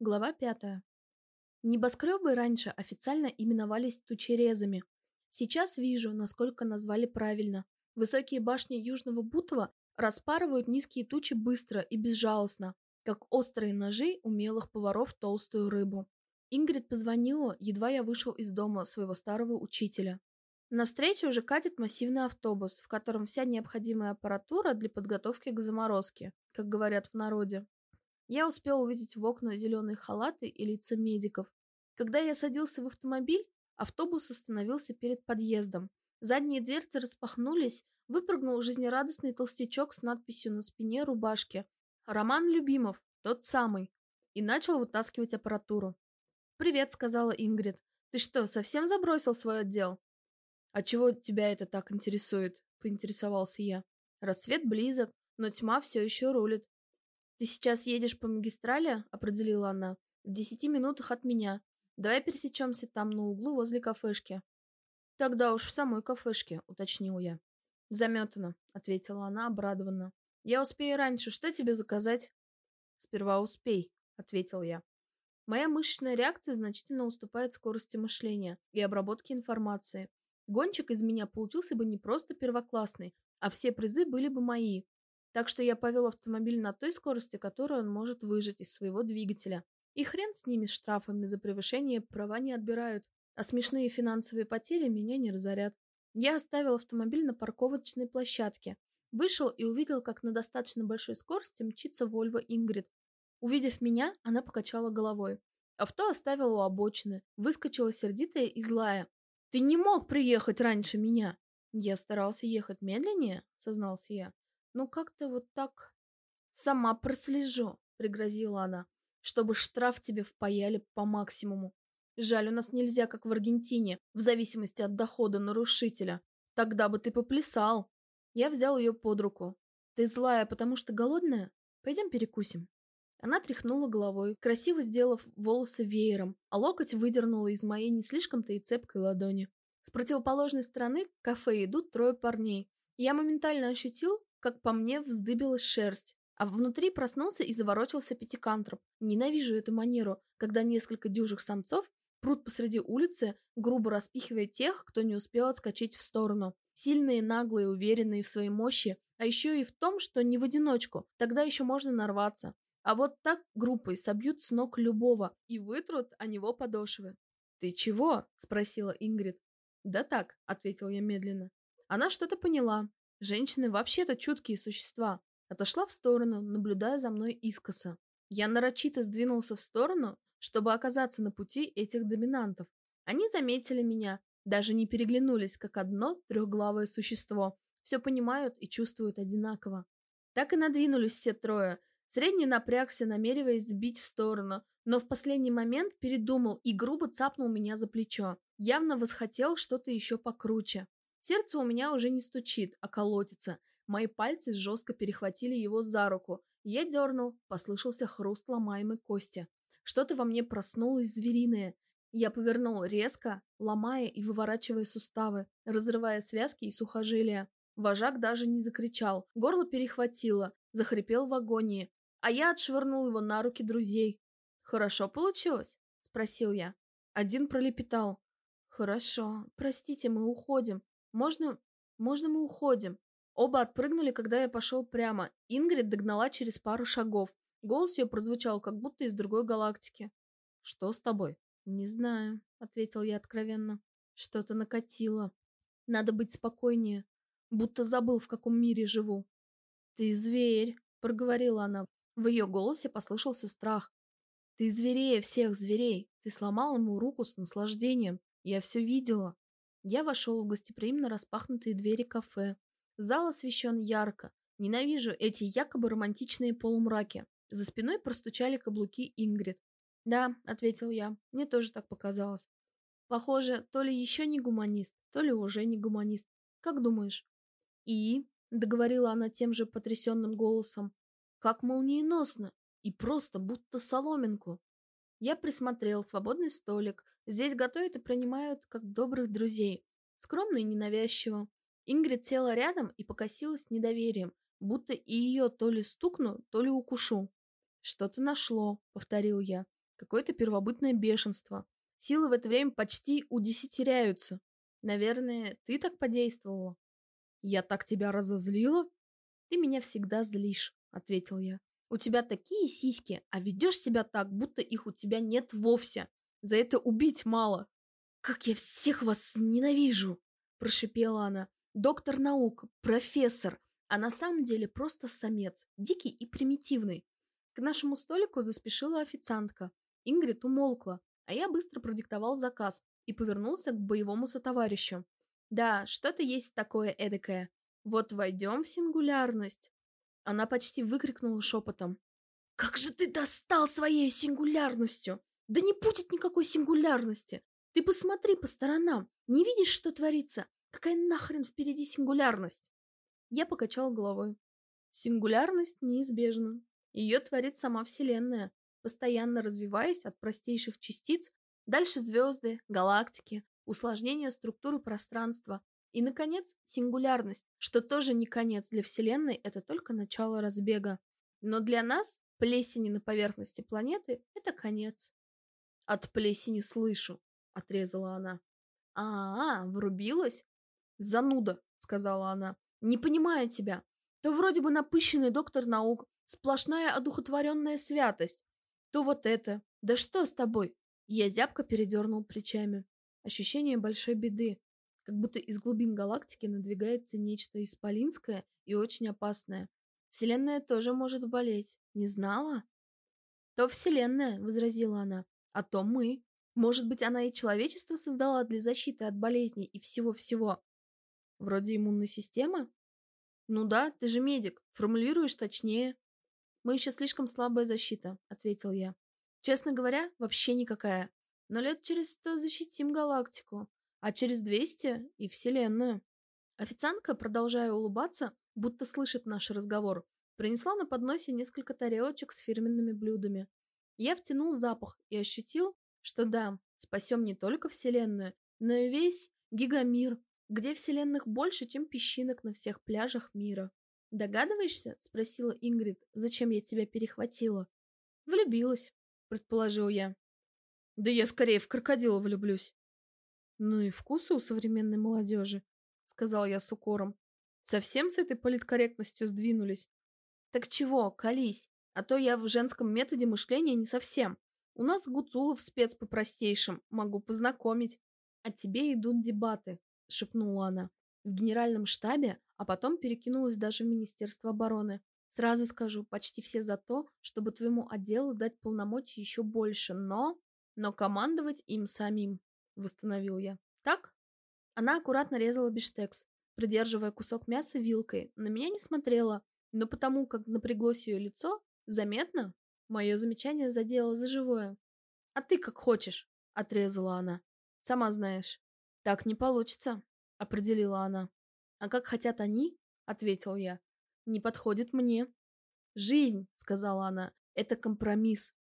Глава пятая. Небоскребы раньше официально именовались тучерезами. Сейчас вижу, насколько назвали правильно. Высокие башни Южного Бутова распарывают низкие тучи быстро и безжалостно, как острые ножи умелых поваров толстую рыбу. Ингрид позвонила, едва я вышел из дома своего старого учителя. Навстречу уже катит массивный автобус, в котором вся необходимая аппаратура для подготовки к заморозке, как говорят в народе. Я успел увидеть в окна зеленые халаты и лица медиков. Когда я садился в автомобиль, автобус остановился перед подъездом. Задние дверцы распахнулись, выпрыгнул жизнерадостный толстячок с надписью на спине рубашки «Роман Любимов, тот самый», и начал вытаскивать аппаратуру. «Привет», — сказала Ингрид. «Ты что, совсем забросил свой отдел?» «А чего тебя это так интересует?» — поинтересовался я. «Рассвет близок, но тьма все еще рулит. «Ты сейчас едешь по магистрали?» — определила она. «В десяти минутах от меня. Давай пересечемся там на углу возле кафешки». «Тогда уж в самой кафешке», — уточнил я. «Заметано», — ответила она обрадованно. «Я успею раньше. Что тебе заказать?» «Сперва успей», — ответил я. Моя мышечная реакция значительно уступает скорости мышления и обработки информации. Гонщик из меня получился бы не просто первоклассный, а все призы были бы мои. Так что я повел автомобиль на той скорости, которую он может выжать из своего двигателя. И хрен с ними штрафами за превышение права не отбирают, а смешные финансовые потери меня не разорят. Я оставил автомобиль на парковочной площадке. Вышел и увидел, как на достаточно большой скорости мчится Вольво Ингрид. Увидев меня, она покачала головой. Авто оставила у обочины, выскочила сердитая и злая. «Ты не мог приехать раньше меня!» «Я старался ехать медленнее», — сознался я. Ну как-то вот так... Сама прослежу, пригрозила она, чтобы штраф тебе впаяли по максимуму. Жаль, у нас нельзя, как в Аргентине, в зависимости от дохода нарушителя. Тогда бы ты поплясал. Я взял ее под руку. Ты злая, потому что голодная? Пойдем перекусим. Она тряхнула головой, красиво сделав волосы веером, а локоть выдернула из моей не слишком-то и цепкой ладони. С противоположной стороны к кафе идут трое парней. Я моментально ощутил, как по мне, вздыбилась шерсть, а внутри проснулся и заворочился пятикантроп. Ненавижу эту манеру, когда несколько дюжих самцов прут посреди улицы, грубо распихивая тех, кто не успел отскочить в сторону. Сильные, наглые, уверенные в своей мощи, а еще и в том, что не в одиночку, тогда еще можно нарваться. А вот так группой собьют с ног любого и вытрут о него подошвы. «Ты чего?» – спросила Ингрид. «Да так», – ответил я медленно. Она что-то поняла, Женщины вообще-то чуткие существа. Отошла в сторону, наблюдая за мной искоса. Я нарочито сдвинулся в сторону, чтобы оказаться на пути этих доминантов. Они заметили меня, даже не переглянулись, как одно трехглавое существо. Все понимают и чувствуют одинаково. Так и надвинулись все трое. Средний напрягся, намереваясь сбить в сторону, но в последний момент передумал и грубо цапнул меня за плечо. Явно восхотел что-то еще покруче. Сердце у меня уже не стучит, а колотится. Мои пальцы жестко перехватили его за руку. Я дернул, послышался хруст ломаемой кости. Что-то во мне проснулось звериное. Я повернул резко, ломая и выворачивая суставы, разрывая связки и сухожилия. Вожак даже не закричал, горло перехватило, захрипел в агонии, а я отшвырнул его на руки друзей. «Хорошо получилось?» – спросил я. Один пролепетал. «Хорошо, простите, мы уходим. Можно... можно мы уходим?» Оба отпрыгнули, когда я пошел прямо. Ингрид догнала через пару шагов. Голос ее прозвучал, как будто из другой галактики. «Что с тобой?» «Не знаю», — ответил я откровенно. «Что-то накатило. Надо быть спокойнее. Будто забыл, в каком мире живу». «Ты зверь», — проговорила она. В ее голосе послышался страх. «Ты зверее всех зверей. Ты сломал ему руку с наслаждением. Я все видела. Я вошел в гостеприимно распахнутые двери кафе. Зал освещен ярко. Ненавижу эти якобы романтичные полумраки. За спиной простучали каблуки Ингрид. «Да», — ответил я, — «мне тоже так показалось». «Похоже, то ли еще не гуманист, то ли уже не гуманист. Как думаешь?» «И?» — договорила она тем же потрясенным голосом. «Как молниеносно! И просто будто соломинку!» Я присмотрел свободный столик, Здесь готовят и принимают как добрых друзей. Скромно и ненавязчиво. Ингрид села рядом и покосилась недоверием, будто и ее то ли стукну, то ли укушу. «Что-то нашло», — повторил я. Какое-то первобытное бешенство. Силы в это время почти удесятеряются. Наверное, ты так подействовала. Я так тебя разозлила? Ты меня всегда злишь, ответил я. У тебя такие сиськи, а ведешь себя так, будто их у тебя нет вовсе. За это убить мало. Как я всех вас ненавижу, прошипела она. Доктор наук, профессор, а на самом деле просто самец, дикий и примитивный. К нашему столику заспешила официантка. Ингрид умолкла, а я быстро продиктовал заказ и повернулся к боевому сотоварищу. Да, что-то есть такое эдакое. Вот войдем в сингулярность. Она почти выкрикнула шепотом. «Как же ты достал своей сингулярностью! Да не будет никакой сингулярности! Ты посмотри по сторонам, не видишь, что творится? Какая нахрен впереди сингулярность?» Я покачал головой. Сингулярность неизбежна. Ее творит сама Вселенная, постоянно развиваясь от простейших частиц, дальше звезды, галактики, усложнение структуры пространства, и, наконец, сингулярность, что тоже не конец для Вселенной, это только начало разбега. Но для нас плесени на поверхности планеты – это конец. «От плесени слышу», – отрезала она. «А, -а врубилась?» «Зануда», – сказала она. «Не понимаю тебя. То вроде бы напыщенный доктор наук, сплошная одухотворенная святость. То вот это. Да что с тобой?» Я зябко передернул плечами. Ощущение большой беды как будто из глубин галактики надвигается нечто исполинское и очень опасное. Вселенная тоже может болеть. Не знала? То Вселенная, возразила она, а то мы. Может быть, она и человечество создала для защиты от болезней и всего-всего. Вроде иммунной системы? Ну да, ты же медик, формулируешь точнее. Мы еще слишком слабая защита, ответил я. Честно говоря, вообще никакая. Но лет через сто защитим галактику а через 200 и Вселенную. Официантка, продолжая улыбаться, будто слышит наш разговор, принесла на подносе несколько тарелочек с фирменными блюдами. Я втянул запах и ощутил, что да, спасем не только Вселенную, но и весь гигамир, где вселенных больше, чем песчинок на всех пляжах мира. «Догадываешься?» — спросила Ингрид. «Зачем я тебя перехватила?» «Влюбилась», — предположил я. «Да я скорее в крокодила влюблюсь». «Ну и вкусы у современной молодежи», — сказал я с укором. «Совсем с этой политкорректностью сдвинулись?» «Так чего, колись, а то я в женском методе мышления не совсем. У нас Гуцулов спец по простейшим, могу познакомить». «А тебе идут дебаты», — шепнула она. «В генеральном штабе, а потом перекинулась даже в Министерство обороны. Сразу скажу, почти все за то, чтобы твоему отделу дать полномочий еще больше, но... Но командовать им самим восстановил я. Так? Она аккуратно резала биштекс, придерживая кусок мяса вилкой. На меня не смотрела, но потому как напряглось ее лицо, заметно, мое замечание задело за живое. «А ты как хочешь», — отрезала она. «Сама знаешь». «Так не получится», — определила она. «А как хотят они?» — ответил я. «Не подходит мне». «Жизнь», — сказала она, — «это компромисс».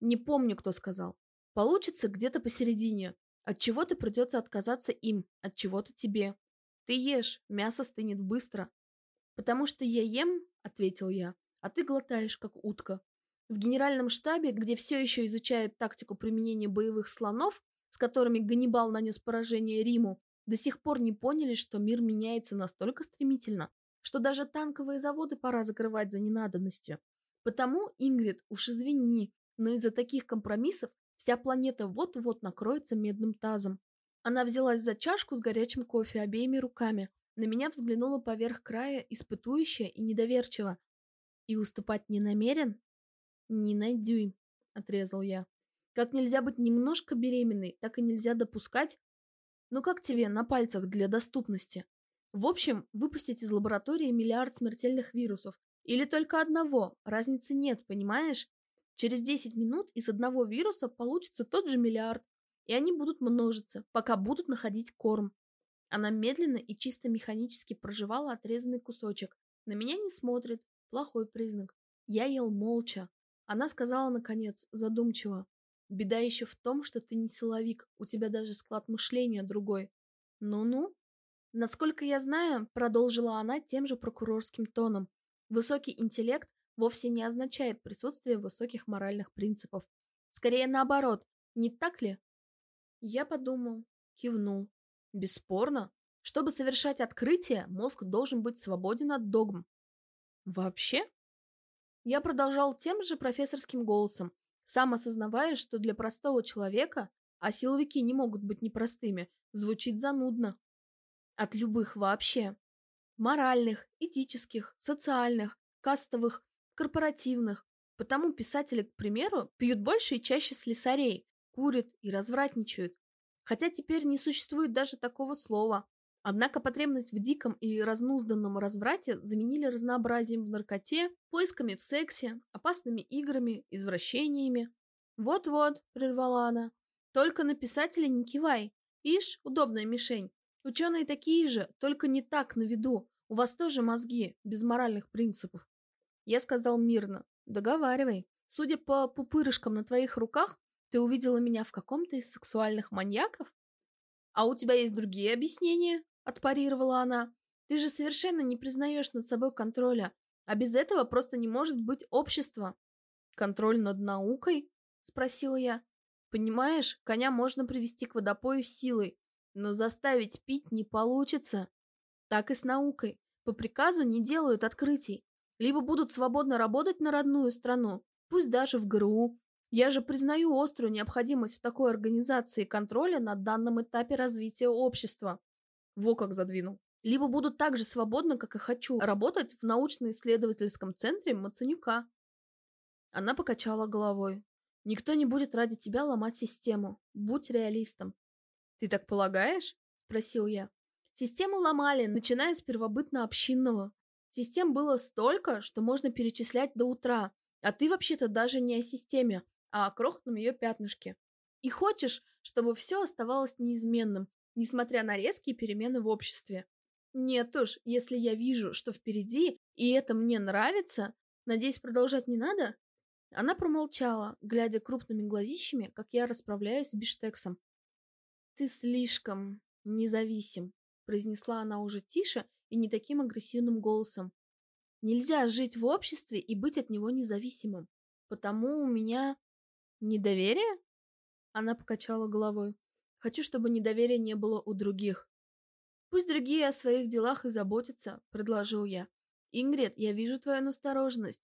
Не помню, кто сказал. Получится где-то посередине. От чего-то придется отказаться им, от чего-то тебе. Ты ешь, мясо стынет быстро. Потому что я ем, ответил я, а ты глотаешь, как утка. В генеральном штабе, где все еще изучают тактику применения боевых слонов, с которыми Ганнибал нанес поражение Риму, до сих пор не поняли, что мир меняется настолько стремительно, что даже танковые заводы пора закрывать за ненадобностью. Потому, Ингрид, уж извини, но из-за таких компромиссов Вся планета вот-вот накроется медным тазом. Она взялась за чашку с горячим кофе обеими руками. На меня взглянула поверх края, испытующая и недоверчиво. «И уступать не намерен?» «Ни на дюйм», — отрезал я. «Как нельзя быть немножко беременной, так и нельзя допускать...» «Ну как тебе на пальцах для доступности?» В общем, выпустить из лаборатории миллиард смертельных вирусов. Или только одного, разницы нет, понимаешь? Через 10 минут из одного вируса получится тот же миллиард, и они будут множиться, пока будут находить корм. Она медленно и чисто механически проживала отрезанный кусочек. На меня не смотрит. Плохой признак. Я ел молча. Она сказала, наконец, задумчиво. Беда еще в том, что ты не силовик, у тебя даже склад мышления другой. Ну-ну. Насколько я знаю, продолжила она тем же прокурорским тоном, высокий интеллект вовсе не означает присутствие высоких моральных принципов. Скорее наоборот, не так ли? Я подумал, кивнул. Бесспорно, чтобы совершать открытие, мозг должен быть свободен от догм. Вообще? Я продолжал тем же профессорским голосом, сам осознавая, что для простого человека, а силовики не могут быть непростыми, звучит занудно. От любых вообще. Моральных, этических, социальных, кастовых, корпоративных. Потому писатели, к примеру, пьют больше и чаще слесарей, курят и развратничают. Хотя теперь не существует даже такого слова. Однако потребность в диком и разнузданном разврате заменили разнообразием в наркоте, поисками в сексе, опасными играми, извращениями. «Вот-вот», — прервала она, — «только на писателя не кивай. Ишь, удобная мишень. Ученые такие же, только не так на виду. У вас тоже мозги, без моральных принципов». Я сказал мирно, «Договаривай. Судя по пупырышкам на твоих руках, ты увидела меня в каком-то из сексуальных маньяков? А у тебя есть другие объяснения? Отпарировала она. Ты же совершенно не признаешь над собой контроля. А без этого просто не может быть общества. Контроль над наукой? Спросила я. Понимаешь, коня можно привести к водопою силой, но заставить пить не получится. Так и с наукой. По приказу не делают открытий. Либо будут свободно работать на родную страну, пусть даже в ГРУ, я же признаю острую необходимость в такой организации контроля на данном этапе развития общества. Во как задвинул. Либо буду так же свободно, как и хочу, работать в научно-исследовательском центре Мацанюка. Она покачала головой. Никто не будет ради тебя ломать систему. Будь реалистом. Ты так полагаешь? Спросил я. Систему ломали, начиная с первобытно-общинного. Систем было столько, что можно перечислять до утра. А ты вообще-то даже не о системе, а о крохотном ее пятнышке. И хочешь, чтобы все оставалось неизменным, несмотря на резкие перемены в обществе. Нет уж, если я вижу, что впереди, и это мне нравится, надеюсь, продолжать не надо? Она промолчала, глядя крупными глазищами, как я расправляюсь с биштексом. «Ты слишком независим», — произнесла она уже тише и не таким агрессивным голосом. «Нельзя жить в обществе и быть от него независимым, потому у меня «Недоверие?» Она покачала головой. «Хочу, чтобы недоверия не было у других». «Пусть другие о своих делах и заботятся», — предложил я. «Ингрид, я вижу твою настороженность.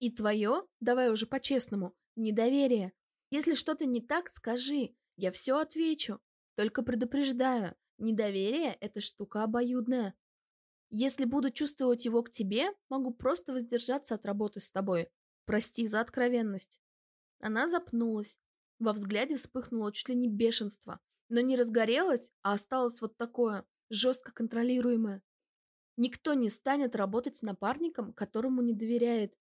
И твое, давай уже по-честному, недоверие. Если что-то не так, скажи, я все отвечу. Только предупреждаю, недоверие — это штука обоюдная. Если буду чувствовать его к тебе, могу просто воздержаться от работы с тобой. Прости за откровенность». Она запнулась. Во взгляде вспыхнуло чуть ли не бешенство, но не разгорелось, а осталось вот такое, жестко контролируемое. Никто не станет работать с напарником, которому не доверяет,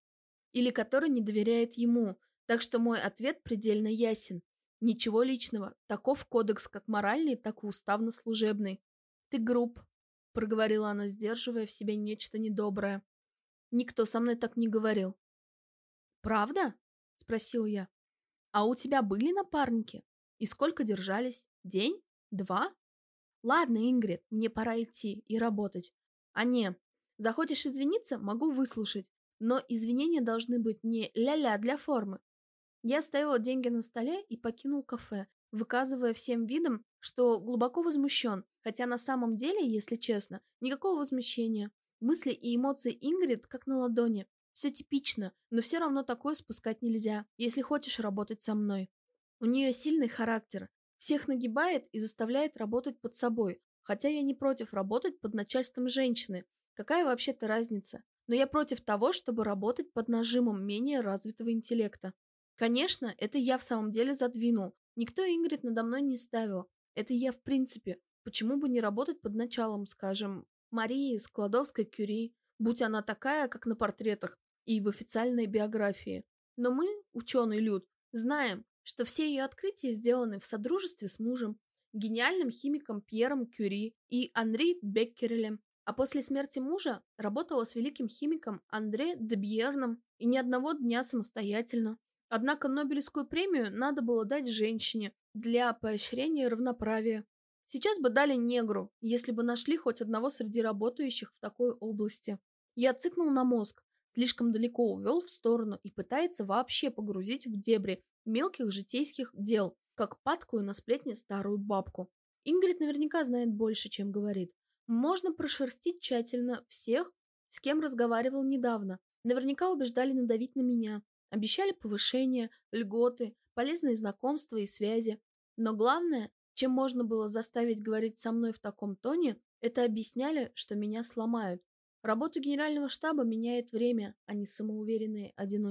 или который не доверяет ему, так что мой ответ предельно ясен. Ничего личного, таков кодекс как моральный, так и уставно-служебный. Ты груб, проговорила она, сдерживая в себе нечто недоброе. Никто со мной так не говорил. Правда? — спросил я. «А у тебя были напарники? И сколько держались? День? Два?» «Ладно, Ингрид, мне пора идти и работать. А не, захочешь извиниться, могу выслушать, но извинения должны быть не ля-ля для формы». Я ставила деньги на столе и покинул кафе, выказывая всем видом, что глубоко возмущен, хотя на самом деле, если честно, никакого возмущения. Мысли и эмоции Ингрид как на ладони. Все типично, но все равно такое спускать нельзя, если хочешь работать со мной. У нее сильный характер, всех нагибает и заставляет работать под собой, хотя я не против работать под начальством женщины. Какая вообще-то разница? Но я против того, чтобы работать под нажимом менее развитого интеллекта. Конечно, это я в самом деле задвинул. Никто Ингрид надо мной не ставил. Это я в принципе. Почему бы не работать под началом, скажем, Марии Складовской-Кюри, будь она такая, как на портретах, и в официальной биографии. Но мы, ученый люд, знаем, что все ее открытия сделаны в содружестве с мужем, гениальным химиком Пьером Кюри и Анри Беккерелем, а после смерти мужа работала с великим химиком Андре Дебьерном и ни одного дня самостоятельно. Однако Нобелевскую премию надо было дать женщине для поощрения равноправия. Сейчас бы дали негру, если бы нашли хоть одного среди работающих в такой области. Я цикнул на мозг, слишком далеко увел в сторону и пытается вообще погрузить в дебри мелких житейских дел, как падкую на сплетни старую бабку. Ингрид наверняка знает больше, чем говорит. Можно прошерстить тщательно всех, с кем разговаривал недавно. Наверняка убеждали надавить на меня. Обещали повышение, льготы, полезные знакомства и связи. Но главное, чем можно было заставить говорить со мной в таком тоне, это объясняли, что меня сломают. Работу генерального штаба меняет время, а не самоуверенные одиночки.